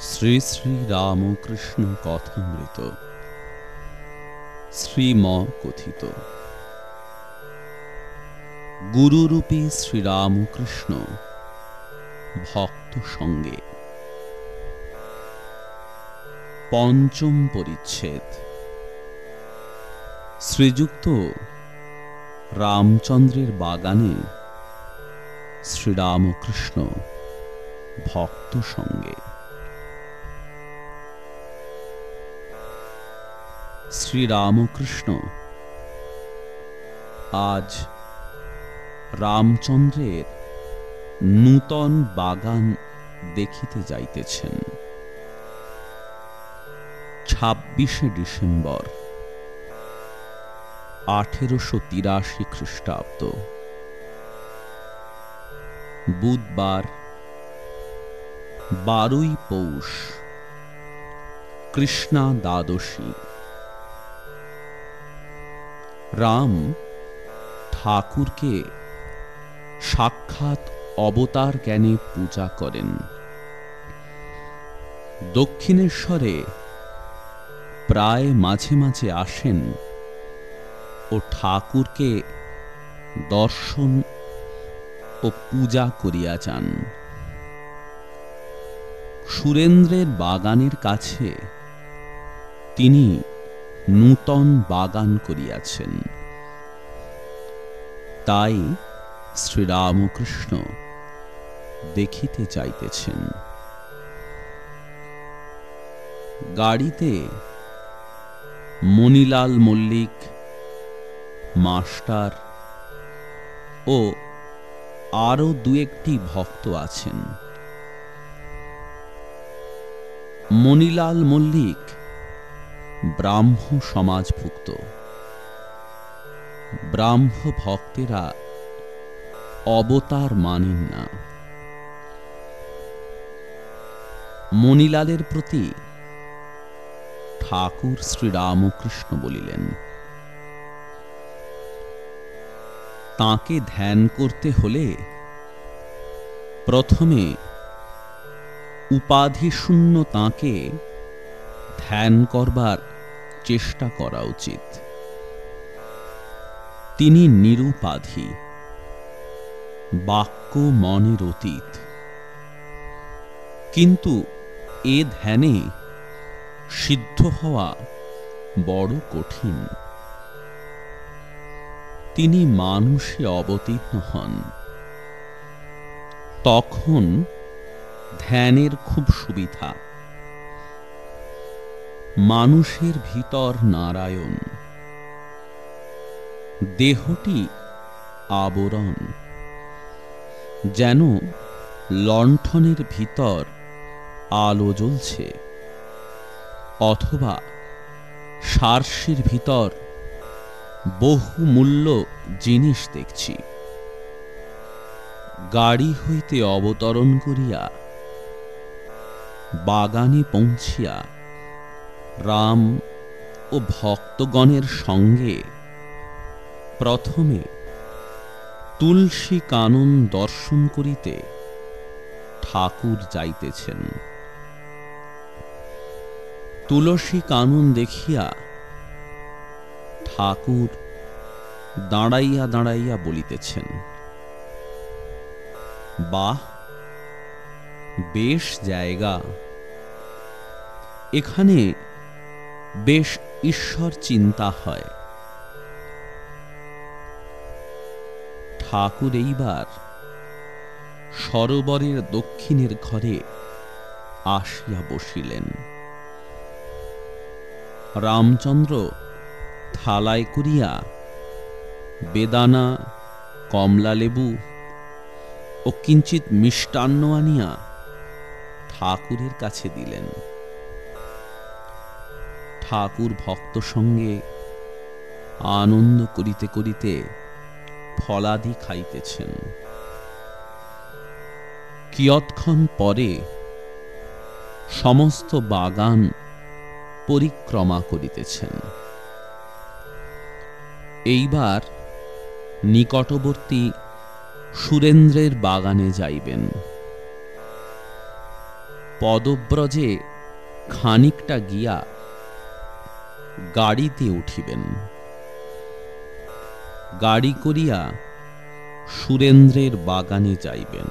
শ্রী শ্রী রামকৃষ্ণ কথামৃত। শ্রীম কথিত গুরুরূপী শ্রীরামকৃষ্ণ ভক্ত সঙ্গে পঞ্চম পরিচ্ছেদ। শ্রীযুক্ত রামচন্দ্রের বাগানে শ্রীরামকৃষ্ণ ভক্ত সঙ্গে শ্রীরামকৃষ্ণ। আজ রামচন্দ্রের নূতন বাগান দেখিতে যাইতেছেন। ছাব্বিশে ডিসেম্বর, আঠেরোশো তিরাশি খ্রিস্টাব্দ। বুধবার, বারোই পৌষ, কৃষ্ণা দ্বাদশী। রাম ঠাকুরকে সাক্ষাৎ অবতার জ্ঞানে পূজা করেন। দক্ষিণেশ্বরে প্রায় মাঝে মাঝে আসেন ও ঠাকুরকে দর্শন ও পূজা করিয়া যান। সুরেন্দ্রের বাগানের কাছে তিনি নূতন বাগান করিয়াছেন। তাই শ্রীরামকৃষ্ণ দেখিতে চাইতেছেন। গাড়িতে মণিলাল মল্লিক, মাস্টার ও আরও দু একটি ভক্ত আছেন। মণিলাল মল্লিক ব্রাহ্ম সমাজভুক্ত ব্রাহ্ম ভক্তেরা অবতার মানেন না। মণিলালের প্রতি ঠাকুর শ্রীরামকৃষ্ণ বলিলেন, তাকে ধ্যান করতে হলে প্রথমে উপাধিশূন্য তাঁকে ধ্যান করবার চেষ্টা করা উচিত। তিনি নিরুপাধি, বাক্য মনের অতীত। কিন্তু এ ধ্যানে সিদ্ধ হওয়া বড় কঠিন। তিনি মানুষে অবতীর্ণ হন। তখন ধ্যানের খুব সুবিধা। মানুষের ভিতর নারায়ণ। দেহটি আবরণ। যেন লণ্ঠনের ভিতর আলো জ্বলছে। অথবা সার্সির ভিতর বহু মূল্য জিনিস দেখছি। গাড়ি হইতে অবতরণ করিয়া বাগানে পৌঁছিয়া রাম ও ভক্তগণের সঙ্গে প্রথমে তুলসী কানন দর্শন করিতে ঠাকুর যাইতেছেন। তুলসী কানন দেখিয়া ঠাকুর দাঁড়াইয়া দাঁড়াইয়া বলিতেছেন, বাহ, বেশ জায়গা। এখানে বেশ ঈশ্বর চিন্তা হয়। ঠাকুর এইবার সরোবরের দক্ষিণের ঘরে আসিয়া বসিলেন। রামচন্দ্র থালায় করিয়া বেদানা কমলা লেবু ও কিঞ্চিত মিষ্টান্ন আনিয়া ঠাকুরের কাছে দিলেন। ঠাকুর ভক্ত সঙ্গে আনন্দ করিতে করিতে ফলাদি খাইতেছেন। কিয়ৎক্ষণ পরে সমস্ত বাগান পরিক্রমা করিতেছেন। এইবার নিকটবর্তী সুরেন্দ্রের বাগানে যাইবেন। পদব্রজে খানিকটা গিয়া গাড়িতে উঠিবেন। গাড়ি করিয়া সুরেন্দ্রের বাগানে যাইবেন।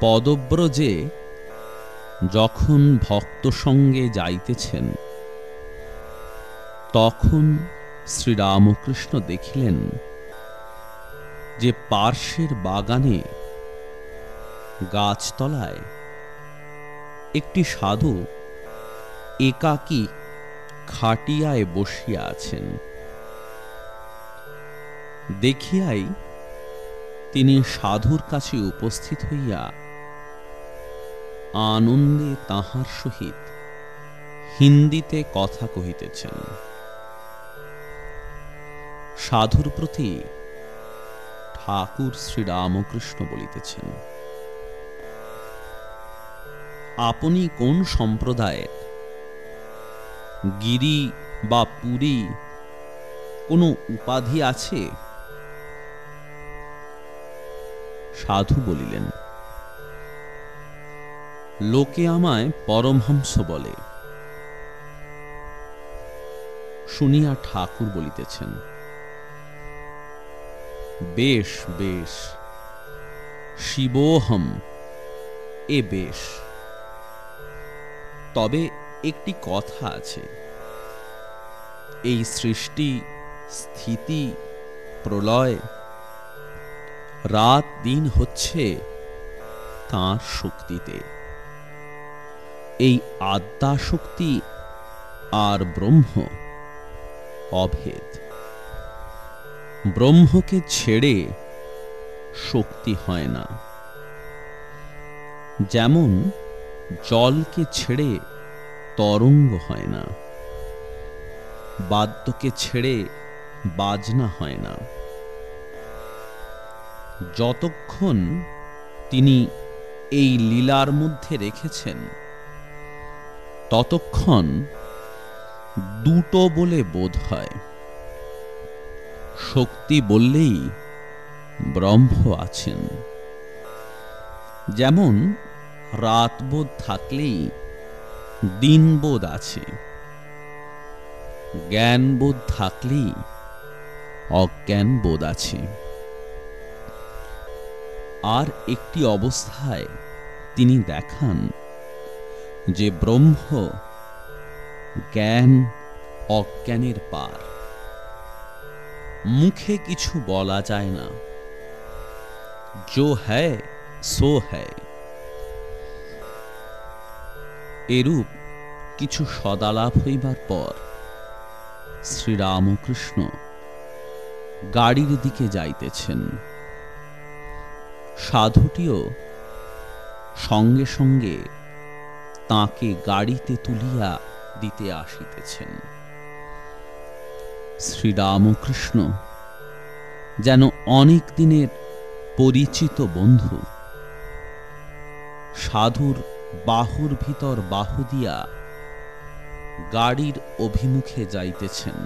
পদব্রজে যখন ভক্ত সঙ্গে যাইতেছেন, তখন শ্রীরামকৃষ্ণ দেখিলেন যে পার্শ্বের বাগানে গাছতলায় একটি সাধু একাকী খাটিয়ায় বসিয়া আছেন। দেখিয়াই তিনি সাধুর কাছে উপস্থিত হইয়া আনন্দে তাহার সহিত হিন্দিতে কথা কহিতেছেন। সাধুর প্রতি ঠাকুর শ্রীরামকৃষ্ণ বলিতেছেন, আপনি কোন সম্প্রদায়ের গিরি বা পুরী কোনো উপাধি আছে? সাধু বলিলেন, লোকে আমায় পরমহংস বলে। শুনিয়া ঠাকুর বলিতেছেন, বেশ বেশ, শিবোহম, এ বেশ। তবে একটি কথা আছে। এই সৃষ্টি, স্থিতি, প্রলয় রাত দিন হচ্ছে তাঁর শক্তিতে। এই আদ্যা শক্তি আর ব্রহ্ম অভেদ। ব্রহ্মকে ছেড়ে শক্তি হয় না। যেমন জলকে ছেড়ে তরঙ্গ হয় না। বাদ্যকে ছেড়ে বাজনা হয় না। যতক্ষণ তিনি এই লীলার মধ্যে রেখেছেন, ততক্ষণ দুটো বলে বোধ হয়। শক্তি বললেই ব্রহ্ম আছেন। যেমন রাতবোধ থাকলেই দিনবোধ আছে। জ্ঞানবোধ থাকলেই অজ্ঞান বোধ আছে। আর একটি অবস্থায় তিনি দেখান যে ব্রহ্ম জ্ঞান অজ্ঞানের পার। মুখে কিছু বলা যায় না। যো হ্যায়, সো হ্যায়। এরূপ কিছু সদালাপ হইবার পর শ্রীরামকৃষ্ণ গাড়ির দিকে যাইতেছেন। সাধুটিও সঙ্গে সঙ্গে তাকে গাড়িতে তুলিয়া দিতে আসিতেছেন। শ্রীরামকৃষ্ণ যেন অনেক দিনের পরিচিত বন্ধু, সাধুর বাহুর ভিতর বাহু দিয়া গাড়ির অভিমুখে যাইতেছেন।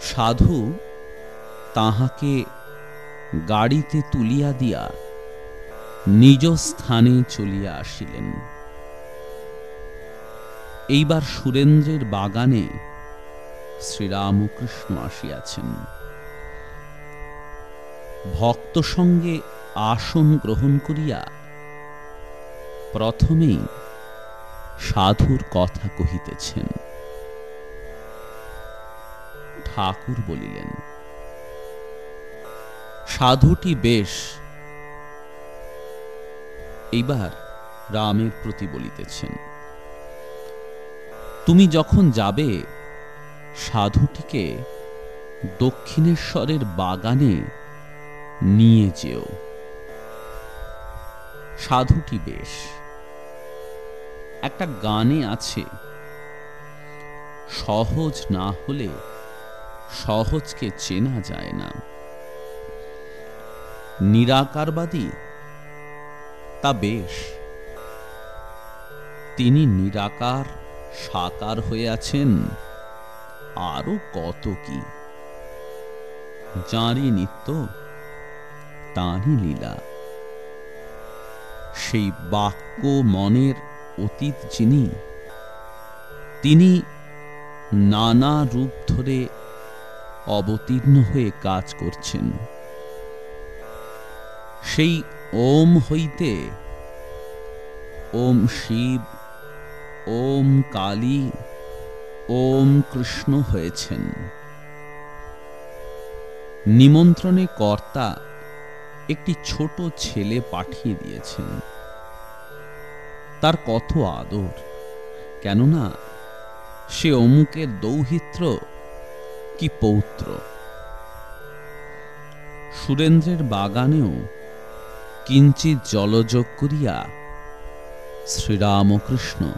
সাধু তাহাকে গাড়িতে তুলিয়া দিয়া নিজ স্থানে চলিয়া আসিলেন। এইবার সুরেন্দ্রের বাগানে শ্রীরামকৃষ্ণ আসিয়াছেন। ভক্ত সঙ্গে আসন গ্রহণ করিয়া প্রথমেই সাধুর কথা কহিতেছেন। ঠাকুর বলিলেন, সাধুটি বেশ। এইবার রামের প্রতি বলিতেছেন, তুমি যখন যাবে, সাধুটিকে দক্ষিণেশ্বরের বাগানে নিয়ে যেও। সাধুটি বেশ। একটা গানে আছে, সহজ না হলে সহজকে চেনা যায় না। নিরাকারবাদী তা বেশ, তিনি নিরাকার, সাকার হয়ে আছেন, আরও কত কি? যাঁরই নিত্য, তাঁরই লীলা। সেই বাক্য মনের অতীত যিনি, তিনি নানা রূপ ধরে অবতীর্ণ হয়ে কাজ করছেন। সেই ওম হইতে ওম শিব, ওম কালী, ওম কৃষ্ণ হয়েছেন। নিমন্ত্রণে কর্তা একটি ছোট ছেলে পাঠিয়ে দিয়েছেন। তার কত আদর। কেননা সে অমুকের দৌহিত্র কি পৌত্র? সুরেন্দ্রের বাগানেও কিঞ্চিত জলযোগ করিয়া শ্রীরামকৃষ্ণ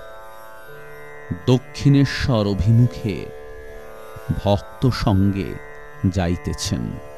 দক্ষিণেশ্বর অভিমুখে ভক্ত সঙ্গে যাইতেছেন।